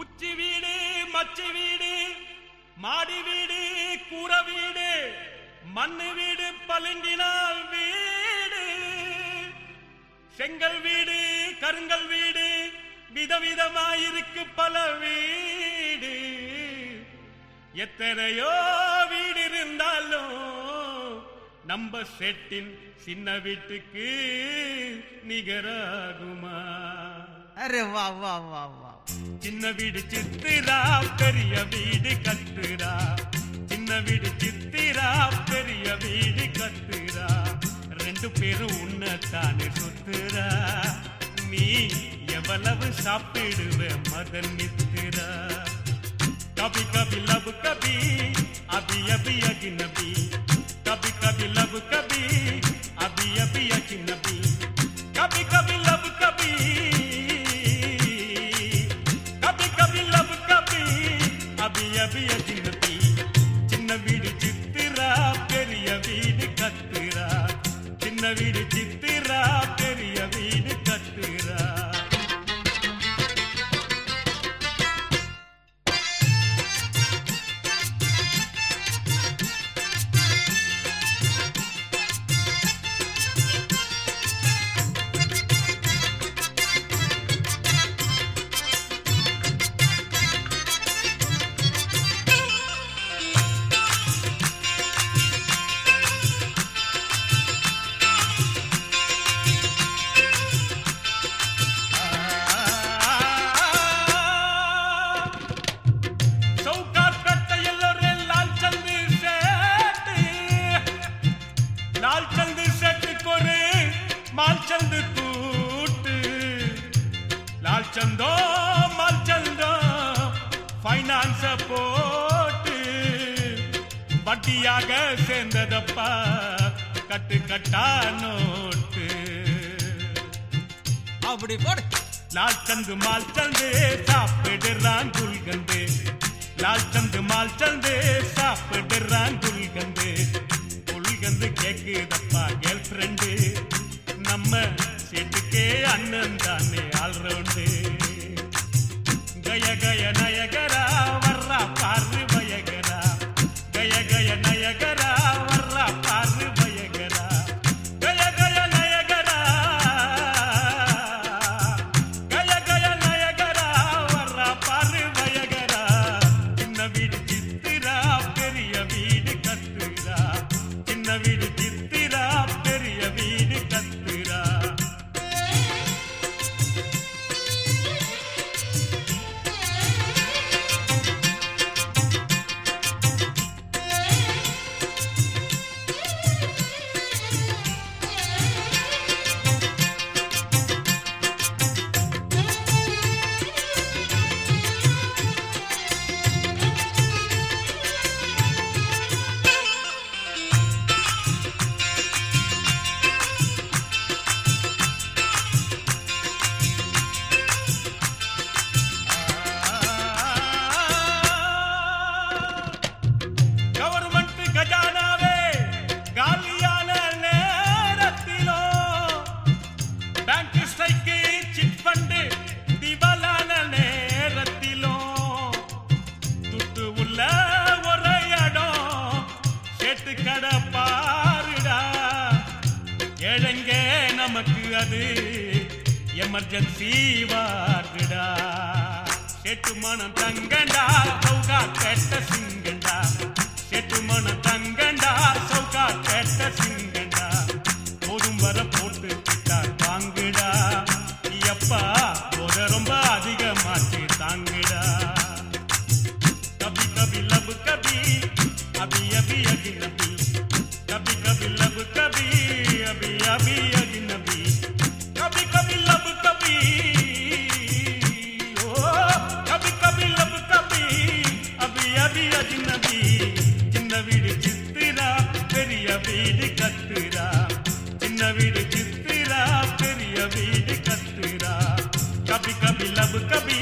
உச்சி வீடு மச்சி வீடு மாடி வீடு கூற வீடு மண்ணு வீடு பளிங்கினால் வீடு. செங்கல் வீடு கருங்கல் வீடு விதவிதமாயிருக்கு பல வீடு. எத்தனையோ வீடு இருந்தாலும் நம்ம செட்டின் சின்ன வீட்டுக்கு நிகராகுமா? அரே வா வா வா வா. சின்ன வீடு சித்திரா பெரிய வீடு கட்டுரா சின்ன வீடு சித்திரா பெரிய வீடு கட்டுரா ரெண்டு பேரும் உன்னத்தானே சுத்துறா நீ எவ்வளவு சாப்பிடுவ மதன் நித்திரா कभी कभी लब कभी अभी अभी अजनबी कभी कभी लब कभी अभी अभी अजनबी कभी சித்திரா பெரிய வீடு கத்துரா சின்ன வீடு சித்திரா பெரிய வீடு கத்துரா கலந்து கூட்டு. லால் சந்தோ மல் சந்தோ பைனான்ஸ போட்டு. வட்டியாக சேர்ந்ததப்பா கட்டு கட்டா நோட்டு. அப்படி போடு. லால் சந்து மால் சந்து சாப்பிடுறான் குல்கந்து. லால் சந்து மால் சந்து சாப்பிடுறான் குல்கந்து. குல்கந்து கேக்குதப்பா கேர்ள் ஃப்ரெண்டு நம்ம செட்டுக்கே அண்ணன் தானே ஆல்ரவுண்டு கய கய நயகரா. நமக்கு அது எமர்ஜென்சி வார்டுடா. செட்டு மனம் தங்கண்டா சௌகா கெட்ட சிங்கண்டா. செட்டு மனம் தங்கண்டா சௌகா கெட்ட சிங்கண்டா. போதும் வர போட்டு கிட்டா வாங்குடா எப்பா போத ரொம்ப அதிகமாச்சு தாங்குடா. கபி கபி லபு கபி அபி அபி அபி கபி கபி லபு கபி அபி அபி. கனவி சின்ன வீடு சித்திரா பெரிய வீடு கத்துரா சின்ன வீடு சித்திரா பெரிய வீடு கத்துரா கபி கபி லபு கபி